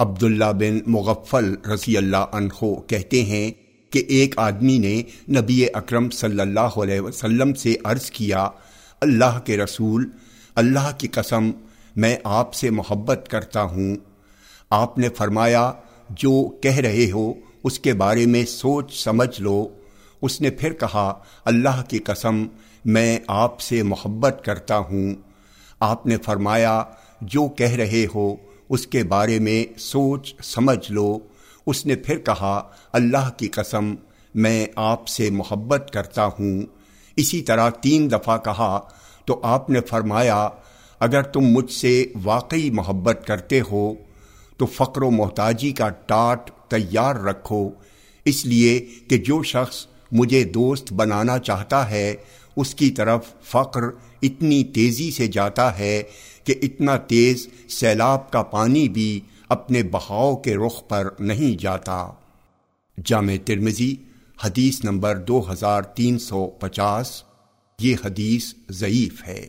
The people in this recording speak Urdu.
عبداللہ بن مغفل رضی اللہ عنہ کہتے ہیں کہ ایک آدمی نے نبی اکرم صلی اللہ علیہ وسلم سے عرض کیا، اللہ کے رسول، اللہ کی قسم، میں آپ سے محبت کرتا ہوں۔ آپ نے فرمایا، جو کہہ رہے ہو، اس کے بارے میں سوچ سمجھ لو۔ اس نے پھر کہا، اللہ کی قسم، میں آپ سے محبت کرتا ہوں۔ آپ نے فرمایا، جو کہہ رہے ہو اس کے بارے میں سوچ، سمجھ لو۔ اس نے پھر کہا، اللہ کی قسم، میں آپ سے محبت کرتا ہوں۔ اسی طرح تین دفعہ کہا، تو آپ نے فرمایا، اگر تم مجھ سے واقعی محبت کرتے ہو، تو فقر و محتاجی کا ٹاٹ تیار رکھو۔ اس لیے کہ جو شخص مجھے دوست بنانا چاہتا ہے اس کی طرف فقر اتنی تیزی سے جاتا ہے کہ اتنا تیز سیلاب کا پانی بھی اپنے بہاؤ کے رخ پر نہیں جاتا۔ جامع ترمزی حدیث نمبر دو ہزار تین سو پچاس، یہ حدیث ضعیف ہے۔